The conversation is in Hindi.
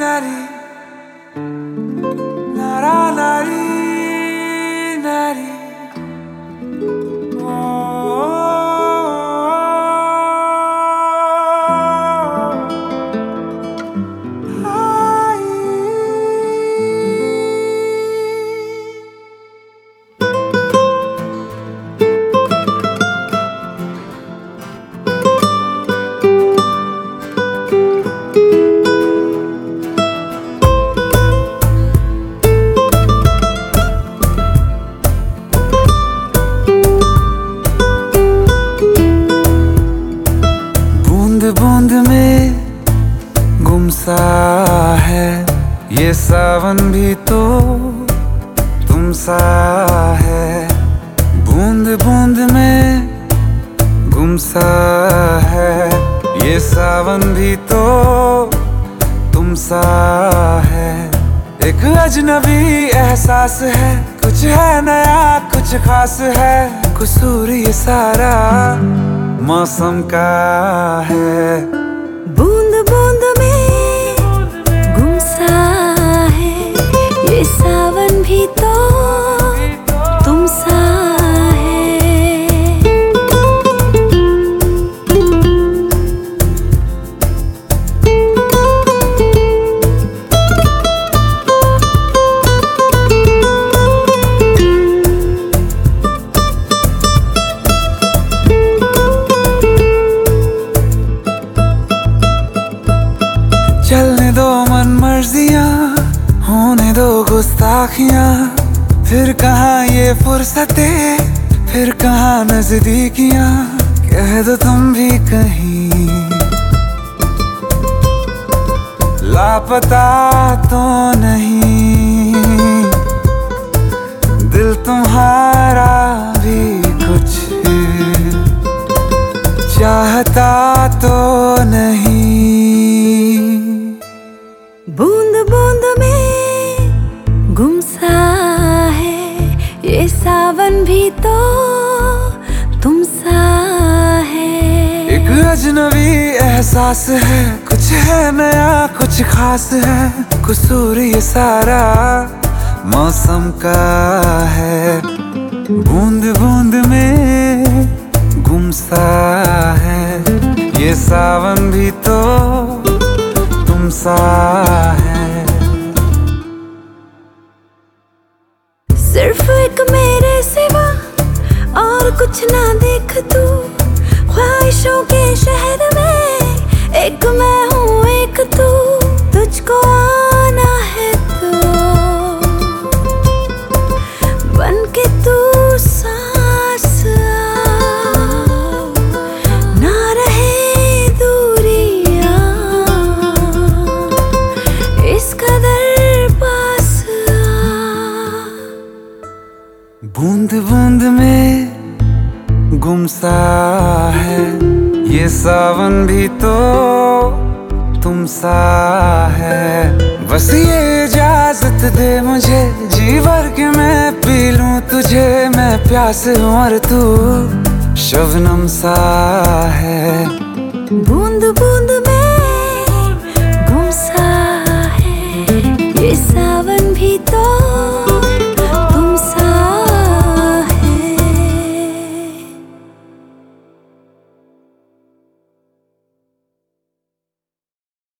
not he नींद में गुमसा है। ये सावन भी तो तुम सा है। बूंद बूंद में गुमसा है। ये सावन भी तो तुम सा है। एक अजनबी एहसास है। कुछ है नया, कुछ खास है। कसूर ये सारा मौसम का है। बूंद बूंद चलने दो मन मर्जिया होने दो गुस्ताखियाँ। फिर कहा ये फुर्सते, फिर कहाँ नजदीकियाँ। कह दो तुम भी कहीं। लापता तो नहीं। दिल तुम्हारा भी कुछ चाहता गुमसा है, ये सावन भी तो तुम सा है। एक अजनबी एहसास है, कुछ है नया, कुछ खास है। कसूर ये सारा मौसम का है। बूंद बूंद में गुमसा है, ये सावन भी तो तुम सा है। सिर्फ़ एक मेरे सिवा और कुछ ना देख तू। ख्वाहिशों के शहर में एक बूंद बूंद में गुमसा है। ये सावन भी तो तुम सा है। बस ये इजाज़त दे मुझे, जी भर के मैं पी लूँ तुझे। मैं प्यास मर तू शबनम सा है